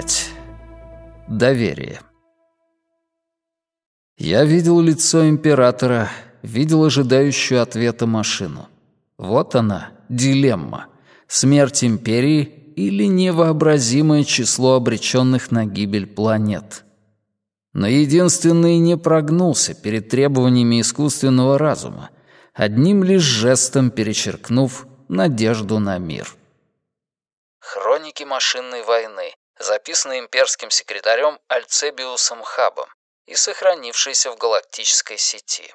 5. Доверие. Я видел лицо императора, видел ожидающую ответа машину. Вот она, дилемма. Смерть империи или невообразимое число обреченных на гибель планет. Но единственный не прогнулся перед требованиями искусственного разума, одним лишь жестом перечеркнув надежду на мир. Хроники машинной войны, записанные имперским секретарем Альцебиусом Хабом и сохранившиеся в галактической сети.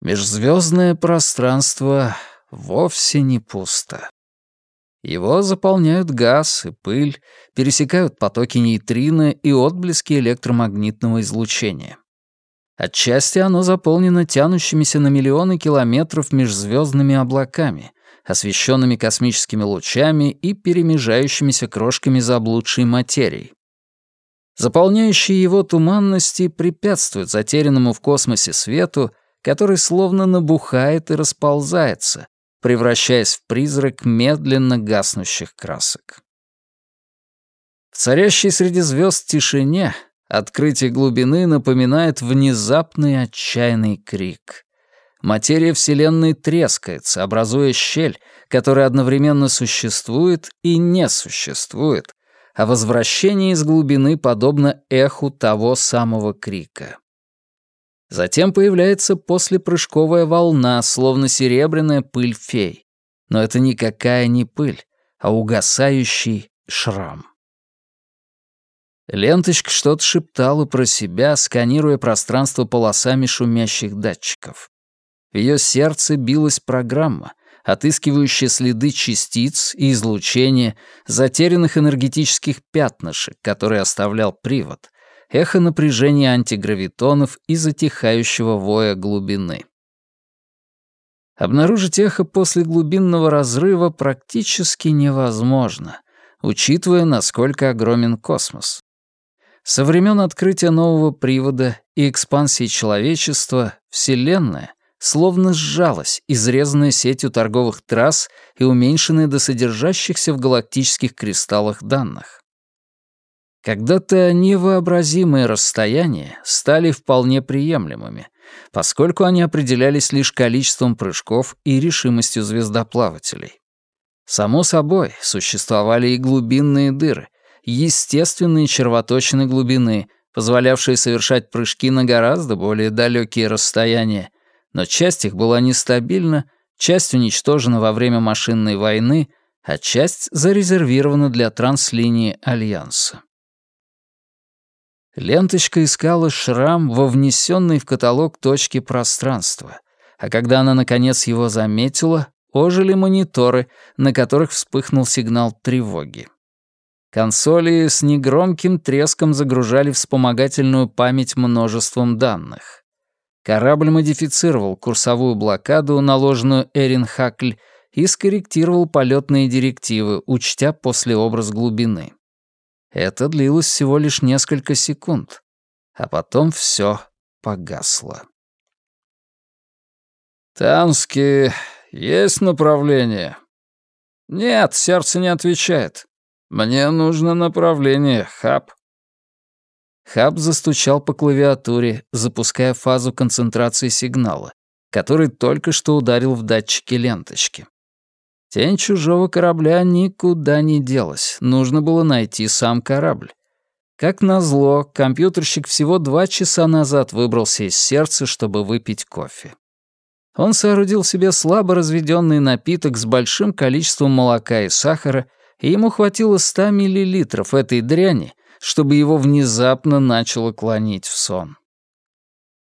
Межзвездное пространство вовсе не пусто. Его заполняют газ и пыль, пересекают потоки нейтрино и отблески электромагнитного излучения. Отчасти оно заполнено тянущимися на миллионы километров межзвездными облаками, освещенными космическими лучами и перемежающимися крошками заблудшей материи. Заполняющие его туманности препятствуют затерянному в космосе свету, который словно набухает и расползается, превращаясь в призрак медленно гаснущих красок. В царящей среди звезд тишине открытие глубины напоминает внезапный отчаянный крик. Материя Вселенной трескается, образуя щель, которая одновременно существует и не существует, а возвращение из глубины подобно эху того самого крика. Затем появляется послепрыжковая волна, словно серебряная пыль фей. Но это никакая не пыль, а угасающий шрам. Ленточка что-то шептала про себя, сканируя пространство полосами шумящих датчиков. В ее сердце билась программа, отыскивающая следы частиц и излучения, затерянных энергетических пятнышек, которые оставлял привод, эхо напряжения антигравитонов и затихающего воя глубины. Обнаружить эхо после глубинного разрыва практически невозможно, учитывая, насколько огромен космос. Со времен открытия нового привода и экспансии человечества Вселенная словно сжалась, изрезанная сетью торговых трасс и уменьшенная до содержащихся в галактических кристаллах данных. Когда-то невообразимые расстояния стали вполне приемлемыми, поскольку они определялись лишь количеством прыжков и решимостью звездоплавателей. Само собой, существовали и глубинные дыры, естественные червоточины глубины, позволявшие совершать прыжки на гораздо более далекие расстояния, но часть их была нестабильна, часть уничтожена во время машинной войны, а часть зарезервирована для транслинии Альянса. Ленточка искала шрам во внесенной в каталог точки пространства, а когда она наконец его заметила, ожили мониторы, на которых вспыхнул сигнал тревоги. Консоли с негромким треском загружали вспомогательную память множеством данных. Корабль модифицировал курсовую блокаду, наложенную Эрин Хакль, и скорректировал полетные директивы, учтя послеобраз глубины. Это длилось всего лишь несколько секунд, а потом все погасло. «Тански, есть направление?» «Нет, сердце не отвечает. Мне нужно направление, Хаб». Хаб застучал по клавиатуре, запуская фазу концентрации сигнала, который только что ударил в датчики ленточки. Тень чужого корабля никуда не делась, нужно было найти сам корабль. Как назло, компьютерщик всего два часа назад выбрался из сердца, чтобы выпить кофе. Он соорудил себе слабо разведенный напиток с большим количеством молока и сахара, и ему хватило 100 миллилитров этой дряни, чтобы его внезапно начало клонить в сон.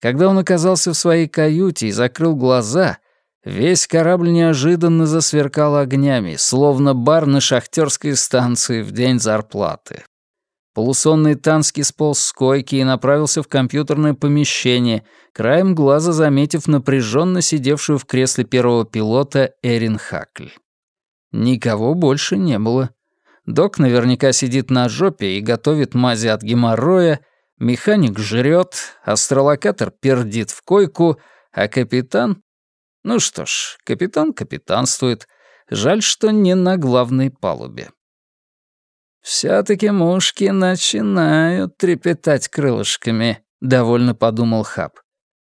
Когда он оказался в своей каюте и закрыл глаза, Весь корабль неожиданно засверкал огнями, словно бар на шахтерской станции в день зарплаты. Полусонный Танский сполз с койки и направился в компьютерное помещение, краем глаза заметив напряженно сидевшую в кресле первого пилота Эрин Хакль. Никого больше не было. Док наверняка сидит на жопе и готовит мази от геморроя, механик жрет, астролокатор пердит в койку, а капитан ну что ж, капитан капитанствует. Жаль, что не на главной палубе. «Всё-таки мушки начинают трепетать крылышками», — довольно подумал Хаб.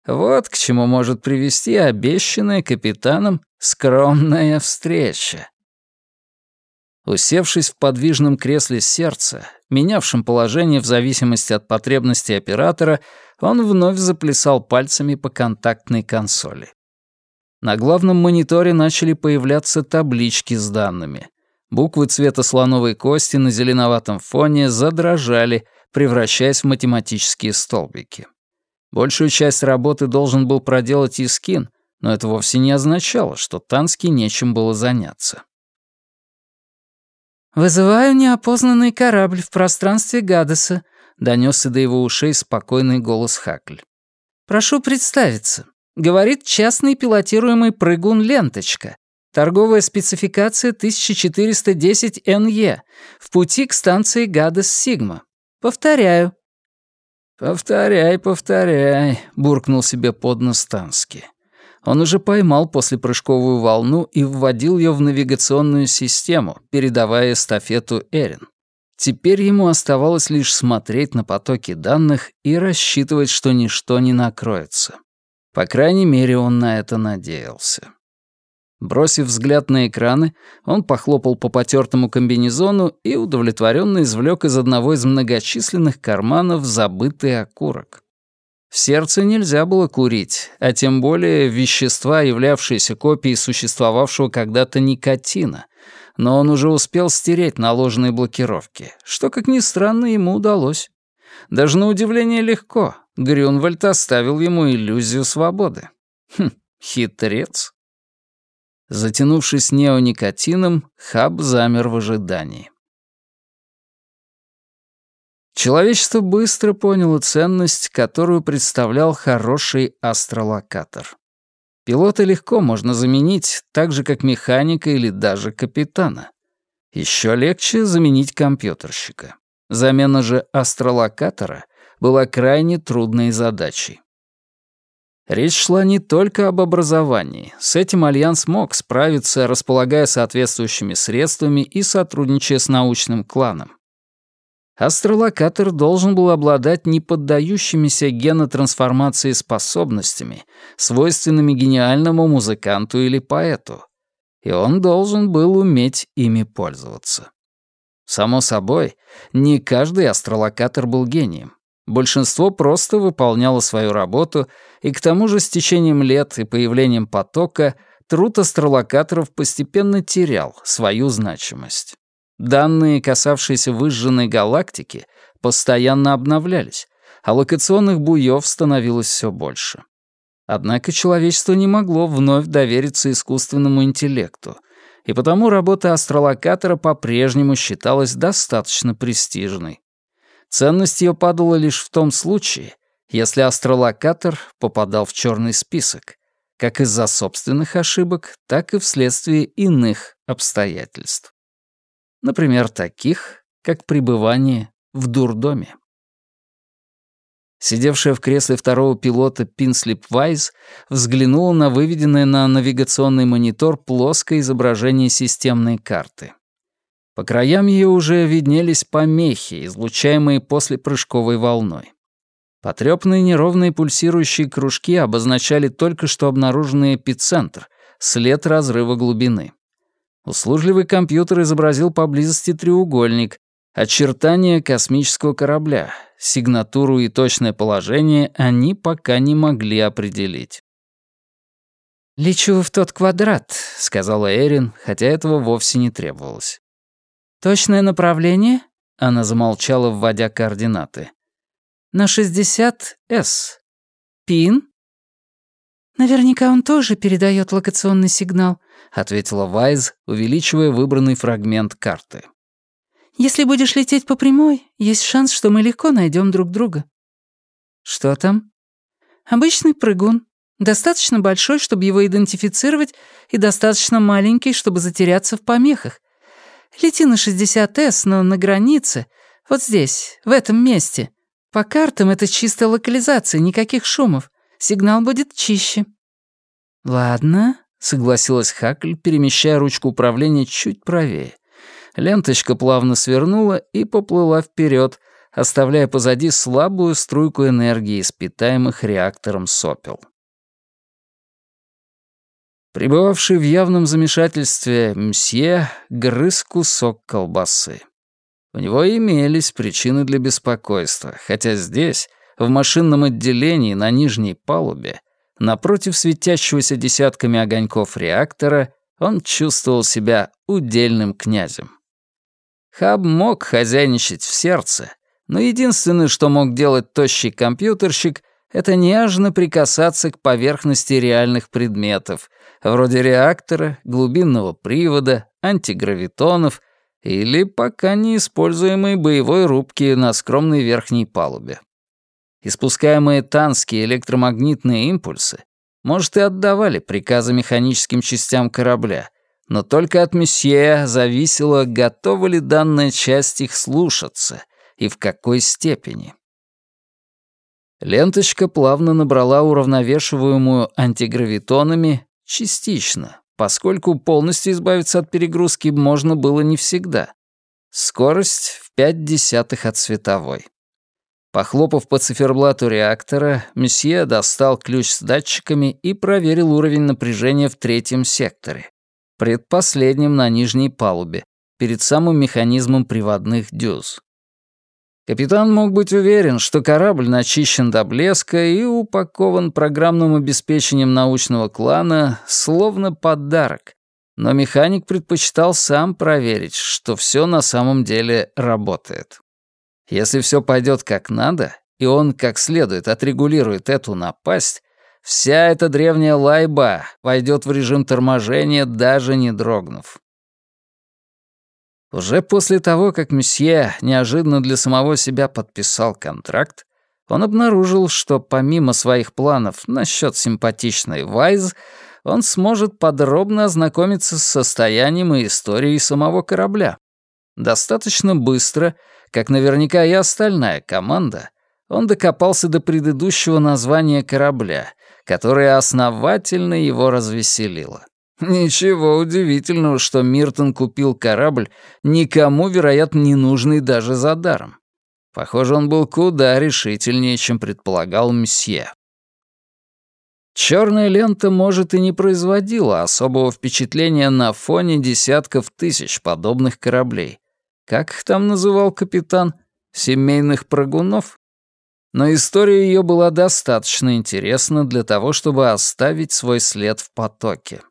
«Вот к чему может привести обещанная капитаном скромная встреча». Усевшись в подвижном кресле сердца, менявшем положение в зависимости от потребностей оператора, он вновь заплясал пальцами по контактной консоли. На главном мониторе начали появляться таблички с данными. Буквы цвета слоновой кости на зеленоватом фоне задрожали, превращаясь в математические столбики. Большую часть работы должен был проделать Искин, но это вовсе не означало, что Тански нечем было заняться. «Вызываю неопознанный корабль в пространстве Гадеса», — донесся до его ушей спокойный голос Хакль. «Прошу представиться. Говорит частный пилотируемый прыгун «Ленточка». Торговая спецификация 1410 НЕ. В пути к станции Гадес Сигма. Повторяю». «Повторяй, повторяй», — буркнул себе под нос Тански. Он уже поймал послепрыжковую волну и вводил ее в навигационную систему, передавая эстафету Эрин. Теперь ему оставалось лишь смотреть на потоки данных и рассчитывать, что ничто не накроется. По крайней мере, он на это надеялся. Бросив взгляд на экраны, он похлопал по потертому комбинезону и удовлетворенно извлек из одного из многочисленных карманов забытый окурок. В сердце нельзя было курить, а тем более вещества, являвшиеся копией существовавшего когда-то никотина, но он уже успел стереть наложенные блокировки, что, как ни странно, ему удалось. Даже на удивление легко. Грюнвальд оставил ему иллюзию свободы. Хм, хитрец. Затянувшись неоникотином, Хаб замер в ожидании. Человечество быстро поняло ценность, которую представлял хороший астролокатор. Пилота легко можно заменить, так же как механика или даже капитана. Еще легче заменить компьютерщика. Замена же астролокатора была крайне трудной задачей. Речь шла не только об образовании. С этим Альянс мог справиться, располагая соответствующими средствами и сотрудничая с научным кланом. Астролокатор должен был обладать неподдающимися генотрансформации способностями, свойственными гениальному музыканту или поэту, и он должен был уметь ими пользоваться. Само собой, не каждый астролокатор был гением. Большинство просто выполняло свою работу, и к тому же с течением лет и появлением потока труд астролокаторов постепенно терял свою значимость. Данные, касавшиеся выжженной галактики, постоянно обновлялись, а локационных буев становилось все больше. Однако человечество не могло вновь довериться искусственному интеллекту, и потому работа астролокатора по-прежнему считалась достаточно престижной. Ценность ее падала лишь в том случае, если астролокатор попадал в черный список, как из-за собственных ошибок, так и вследствие иных обстоятельств например, таких, как пребывание в дурдоме. Сидевшая в кресле второго пилота Пинслип Вайз взглянула на выведенное на навигационный монитор плоское изображение системной карты. По краям ее уже виднелись помехи, излучаемые после прыжковой волной. Потрёпанные неровные пульсирующие кружки обозначали только что обнаруженный эпицентр, след разрыва глубины. Услужливый компьютер изобразил поблизости треугольник, очертания космического корабля, сигнатуру и точное положение они пока не могли определить. «Лечу в тот квадрат», — сказала Эрин, хотя этого вовсе не требовалось. «Точное направление?» — она замолчала, вводя координаты. «На 60С. Пин?» «Наверняка он тоже передает локационный сигнал», — ответила Вайз, увеличивая выбранный фрагмент карты. «Если будешь лететь по прямой, есть шанс, что мы легко найдем друг друга». «Что там?» «Обычный прыгун. Достаточно большой, чтобы его идентифицировать, и достаточно маленький, чтобы затеряться в помехах. Лети на 60С, но на границе, вот здесь, в этом месте. По картам это чистая локализация, никаких шумов. Сигнал будет чище». «Ладно», — согласилась Хакль, перемещая ручку управления чуть правее. Ленточка плавно свернула и поплыла вперед, оставляя позади слабую струйку энергии из питаемых реактором сопел. Пребывавший в явном замешательстве мсье грыз кусок колбасы. У него имелись причины для беспокойства, хотя здесь, в машинном отделении на нижней палубе, напротив светящегося десятками огоньков реактора, он чувствовал себя удельным князем. Хаб мог хозяйничать в сердце, но единственное, что мог делать тощий компьютерщик, это нежно прикасаться к поверхности реальных предметов, вроде реактора, глубинного привода, антигравитонов или пока неиспользуемой боевой рубки на скромной верхней палубе. Испускаемые танские электромагнитные импульсы, может, и отдавали приказы механическим частям корабля, но только от месье зависело, готова ли данная часть их слушаться и в какой степени. Ленточка плавно набрала уравновешиваемую антигравитонами частично, поскольку полностью избавиться от перегрузки можно было не всегда. Скорость в пять десятых от световой. Похлопав по циферблату реактора, месье достал ключ с датчиками и проверил уровень напряжения в третьем секторе, предпоследнем на нижней палубе, перед самым механизмом приводных дюз. Капитан мог быть уверен, что корабль начищен до блеска и упакован программным обеспечением научного клана, словно подарок, но механик предпочитал сам проверить, что все на самом деле работает. Если все пойдет как надо, и он как следует отрегулирует эту напасть, вся эта древняя лайба войдет в режим торможения, даже не дрогнув. Уже после того, как месье неожиданно для самого себя подписал контракт, он обнаружил, что помимо своих планов насчет симпатичной Вайз, он сможет подробно ознакомиться с состоянием и историей самого корабля. Достаточно быстро — как наверняка и остальная команда, он докопался до предыдущего названия корабля, которое основательно его развеселило. Ничего удивительного, что Миртон купил корабль, никому, вероятно, не нужный даже за даром. Похоже, он был куда решительнее, чем предполагал месье. Черная лента, может, и не производила особого впечатления на фоне десятков тысяч подобных кораблей, как их там называл капитан? Семейных прыгунов? Но история ее была достаточно интересна для того, чтобы оставить свой след в потоке.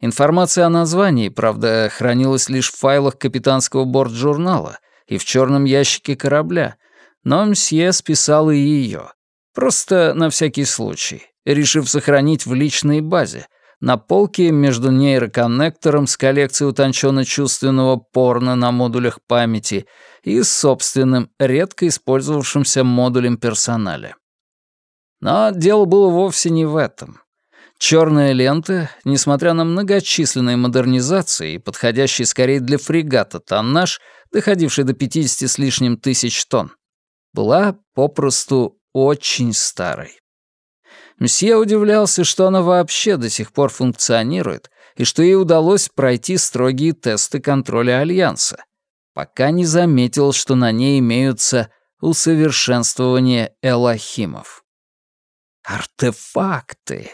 Информация о названии, правда, хранилась лишь в файлах капитанского борт-журнала и в черном ящике корабля, но мсье списал и ее. Просто на всякий случай, решив сохранить в личной базе — на полке между нейроконнектором с коллекцией утонченно-чувственного порно на модулях памяти и собственным, редко использовавшимся модулем персоналя. Но дело было вовсе не в этом. Черная лента, несмотря на многочисленные модернизации и подходящий скорее для фрегата тоннаж, доходивший до 50 с лишним тысяч тонн, была попросту очень старой. Мсье удивлялся, что она вообще до сих пор функционирует и что ей удалось пройти строгие тесты контроля Альянса, пока не заметил, что на ней имеются усовершенствования элохимов. Артефакты.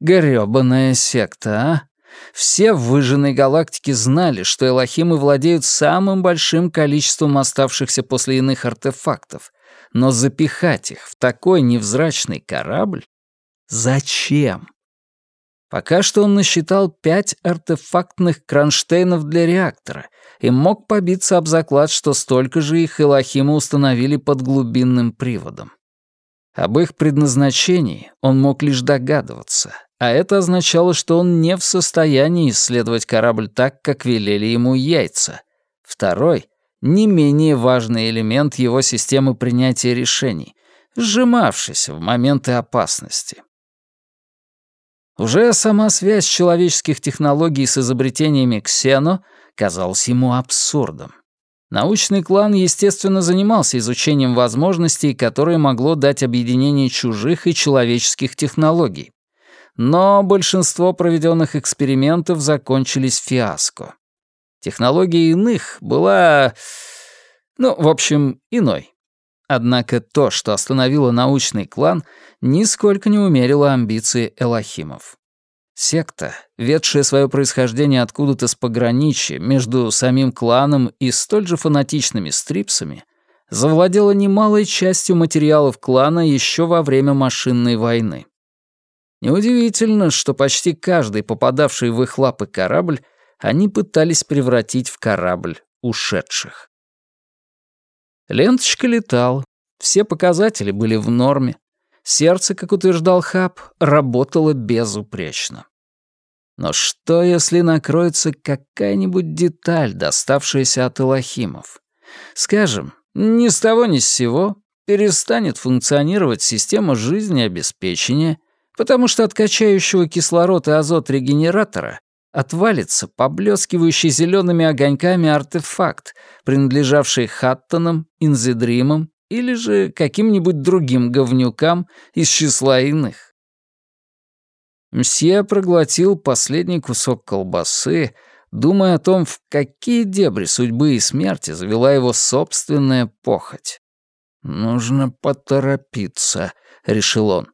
Грёбаная секта, а? Все в выжженной галактике знали, что элохимы владеют самым большим количеством оставшихся после иных артефактов, но запихать их в такой невзрачный корабль? Зачем? Пока что он насчитал пять артефактных кронштейнов для реактора и мог побиться об заклад, что столько же их Элохима установили под глубинным приводом. Об их предназначении он мог лишь догадываться, а это означало, что он не в состоянии исследовать корабль так, как велели ему яйца. Второй не менее важный элемент его системы принятия решений, сжимавшийся в моменты опасности. Уже сама связь человеческих технологий с изобретениями Ксено казалась ему абсурдом. Научный клан, естественно, занимался изучением возможностей, которые могло дать объединение чужих и человеческих технологий. Но большинство проведенных экспериментов закончились фиаско. Технология иных была... Ну, в общем, иной. Однако то, что остановило научный клан, нисколько не умерило амбиции элохимов. Секта, ведшая свое происхождение откуда-то с пограничья между самим кланом и столь же фанатичными стрипсами, завладела немалой частью материалов клана еще во время машинной войны. Неудивительно, что почти каждый попадавший в их лапы корабль они пытались превратить в корабль ушедших. Ленточка летала, все показатели были в норме, сердце, как утверждал Хаб, работало безупречно. Но что, если накроется какая-нибудь деталь, доставшаяся от Элохимов? Скажем, ни с того ни с сего перестанет функционировать система жизнеобеспечения, потому что от качающего кислород и азот регенератора отвалится поблескивающий зелеными огоньками артефакт, принадлежавший Хаттонам, Инзидримам или же каким-нибудь другим говнюкам из числа иных. Мсье проглотил последний кусок колбасы, думая о том, в какие дебри судьбы и смерти завела его собственная похоть. «Нужно поторопиться», — решил он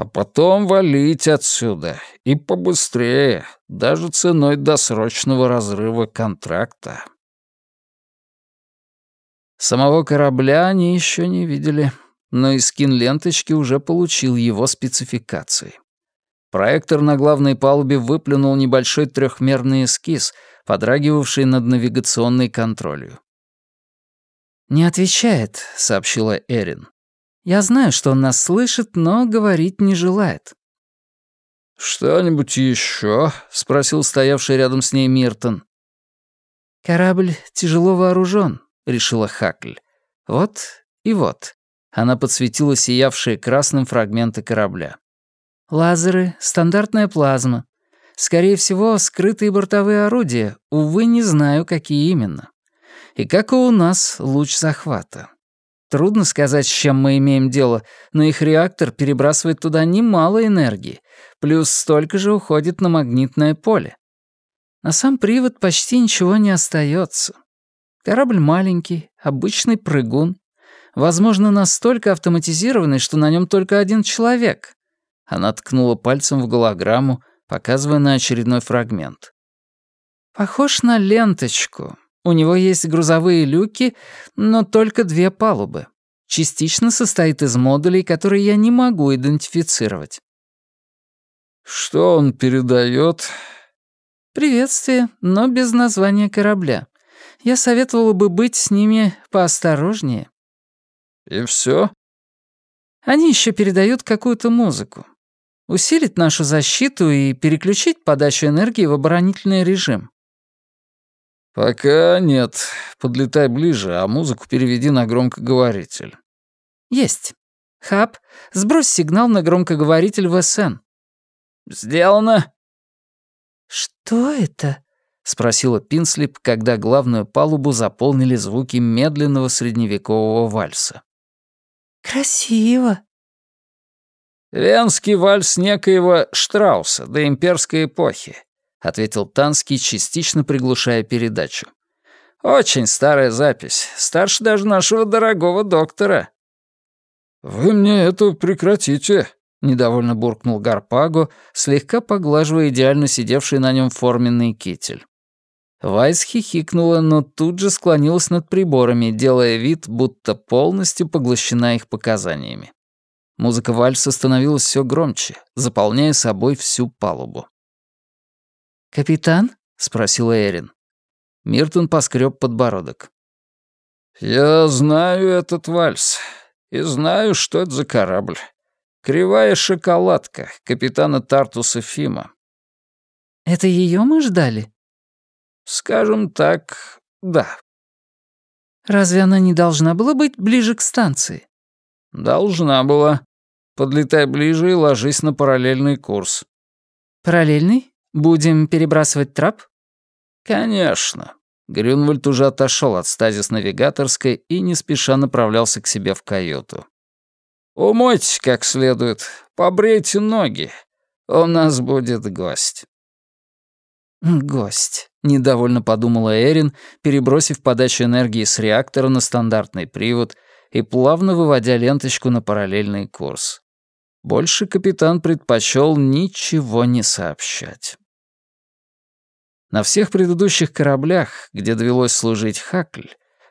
а потом валить отсюда. И побыстрее, даже ценой досрочного разрыва контракта. Самого корабля они еще не видели, но Искин ленточки уже получил его спецификации. Проектор на главной палубе выплюнул небольшой трехмерный эскиз, подрагивавший над навигационной контролью. «Не отвечает», — сообщила Эрин. Я знаю, что он нас слышит, но говорить не желает». «Что-нибудь еще?» — спросил стоявший рядом с ней Миртон. «Корабль тяжело вооружен», — решила Хакль. «Вот и вот». Она подсветила сиявшие красным фрагменты корабля. «Лазеры, стандартная плазма. Скорее всего, скрытые бортовые орудия. Увы, не знаю, какие именно. И как и у нас, луч захвата. Трудно сказать, с чем мы имеем дело, но их реактор перебрасывает туда немало энергии, плюс столько же уходит на магнитное поле. На сам привод почти ничего не остается. Корабль маленький, обычный прыгун. Возможно, настолько автоматизированный, что на нем только один человек. Она ткнула пальцем в голограмму, показывая на очередной фрагмент. Похож на ленточку, у него есть грузовые люки, но только две палубы. Частично состоит из модулей, которые я не могу идентифицировать. Что он передает? Приветствие, но без названия корабля. Я советовала бы быть с ними поосторожнее. И все? Они еще передают какую-то музыку. Усилить нашу защиту и переключить подачу энергии в оборонительный режим. «Пока нет. Подлетай ближе, а музыку переведи на громкоговоритель». «Есть. Хаб, сбрось сигнал на громкоговоритель в СН». «Сделано». «Что это?» — спросила Пинслип, когда главную палубу заполнили звуки медленного средневекового вальса. «Красиво». «Венский вальс некоего Штрауса до имперской эпохи. — ответил Танский, частично приглушая передачу. «Очень старая запись, старше даже нашего дорогого доктора». «Вы мне это прекратите», — недовольно буркнул Гарпаго, слегка поглаживая идеально сидевший на нем форменный китель. Вайс хихикнула, но тут же склонилась над приборами, делая вид, будто полностью поглощена их показаниями. Музыка вальса становилась все громче, заполняя собой всю палубу. «Капитан?» — спросила Эрин. Миртон поскреб подбородок. «Я знаю этот вальс и знаю, что это за корабль. Кривая шоколадка капитана Тартуса Фима». «Это ее мы ждали?» «Скажем так, да». «Разве она не должна была быть ближе к станции?» «Должна была. Подлетай ближе и ложись на параллельный курс». «Параллельный? «Будем перебрасывать трап?» «Конечно». Грюнвальд уже отошел от стазис-навигаторской и не спеша направлялся к себе в каюту. «Умойтесь как следует, побрейте ноги. У нас будет гость». «Гость», — недовольно подумала Эрин, перебросив подачу энергии с реактора на стандартный привод и плавно выводя ленточку на параллельный курс. Больше капитан предпочел ничего не сообщать. На всех предыдущих кораблях, где довелось служить Хакль,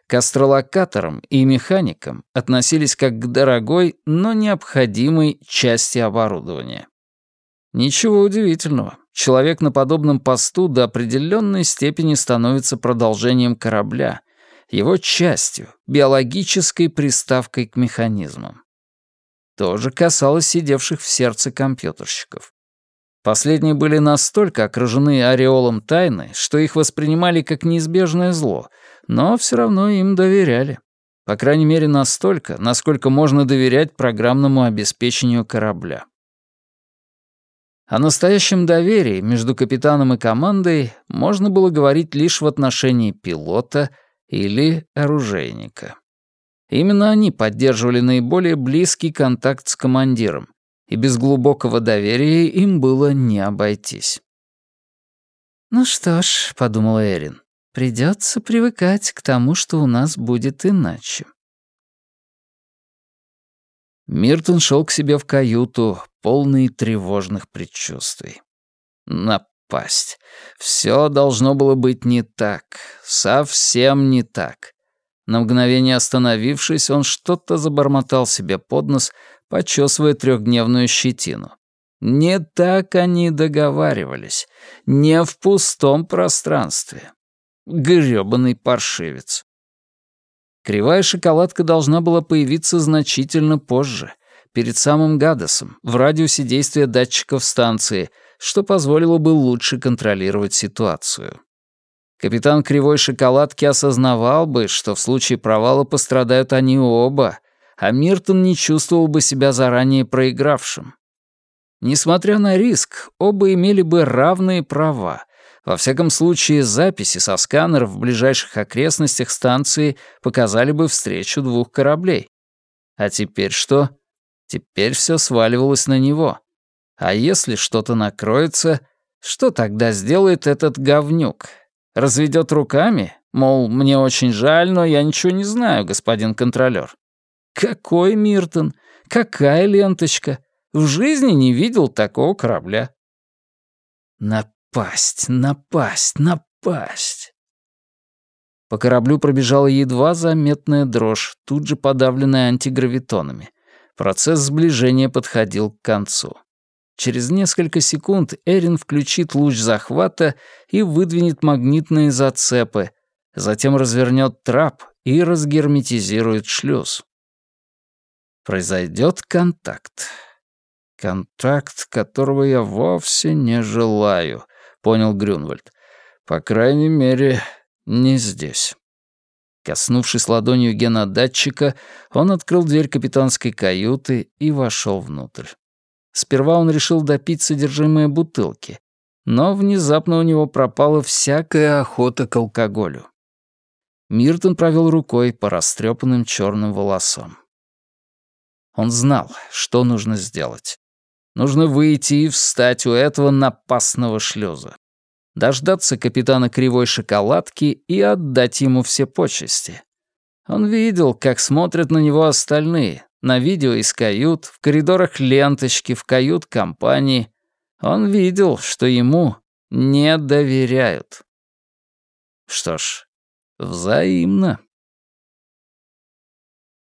к астролокаторам и механикам относились как к дорогой, но необходимой части оборудования. Ничего удивительного. Человек на подобном посту до определенной степени становится продолжением корабля, его частью, биологической приставкой к механизмам. То же касалось сидевших в сердце компьютерщиков. Последние были настолько окружены ореолом тайны, что их воспринимали как неизбежное зло, но все равно им доверяли. По крайней мере, настолько, насколько можно доверять программному обеспечению корабля. О настоящем доверии между капитаном и командой можно было говорить лишь в отношении пилота или оружейника. Именно они поддерживали наиболее близкий контакт с командиром, и без глубокого доверия им было не обойтись. «Ну что ж», — подумала Эрин, — «придется привыкать к тому, что у нас будет иначе». Миртон шел к себе в каюту, полный тревожных предчувствий. Напасть. Все должно было быть не так. Совсем не так. На мгновение остановившись, он что-то забормотал себе под нос, почесывая трехдневную щетину. Не так они договаривались. Не в пустом пространстве. Грёбаный паршивец. Кривая шоколадка должна была появиться значительно позже, перед самым Гадосом, в радиусе действия датчиков станции, что позволило бы лучше контролировать ситуацию. Капитан Кривой Шоколадки осознавал бы, что в случае провала пострадают они оба, а Миртон не чувствовал бы себя заранее проигравшим. Несмотря на риск, оба имели бы равные права. Во всяком случае, записи со сканеров в ближайших окрестностях станции показали бы встречу двух кораблей. А теперь что? Теперь все сваливалось на него. А если что-то накроется, что тогда сделает этот говнюк? Разведет руками? Мол, мне очень жаль, но я ничего не знаю, господин контролер. Какой Миртон? Какая ленточка? В жизни не видел такого корабля. Напасть, напасть, напасть. По кораблю пробежала едва заметная дрожь, тут же подавленная антигравитонами. Процесс сближения подходил к концу. Через несколько секунд Эрин включит луч захвата и выдвинет магнитные зацепы, затем развернет трап и разгерметизирует шлюз. Произойдет контакт. Контакт, которого я вовсе не желаю, понял Грюнвальд. По крайней мере, не здесь. Коснувшись ладонью генодатчика, он открыл дверь капитанской каюты и вошел внутрь. Сперва он решил допить содержимое бутылки, но внезапно у него пропала всякая охота к алкоголю. Миртон провел рукой по растрепанным черным волосам. Он знал, что нужно сделать. Нужно выйти и встать у этого напасного шлюза. Дождаться капитана Кривой Шоколадки и отдать ему все почести. Он видел, как смотрят на него остальные, на видео из кают, в коридорах ленточки, в кают-компании. Он видел, что ему не доверяют. Что ж, взаимно.